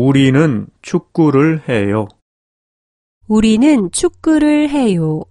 우리는 축구를 해요. 우리는 축구를 해요.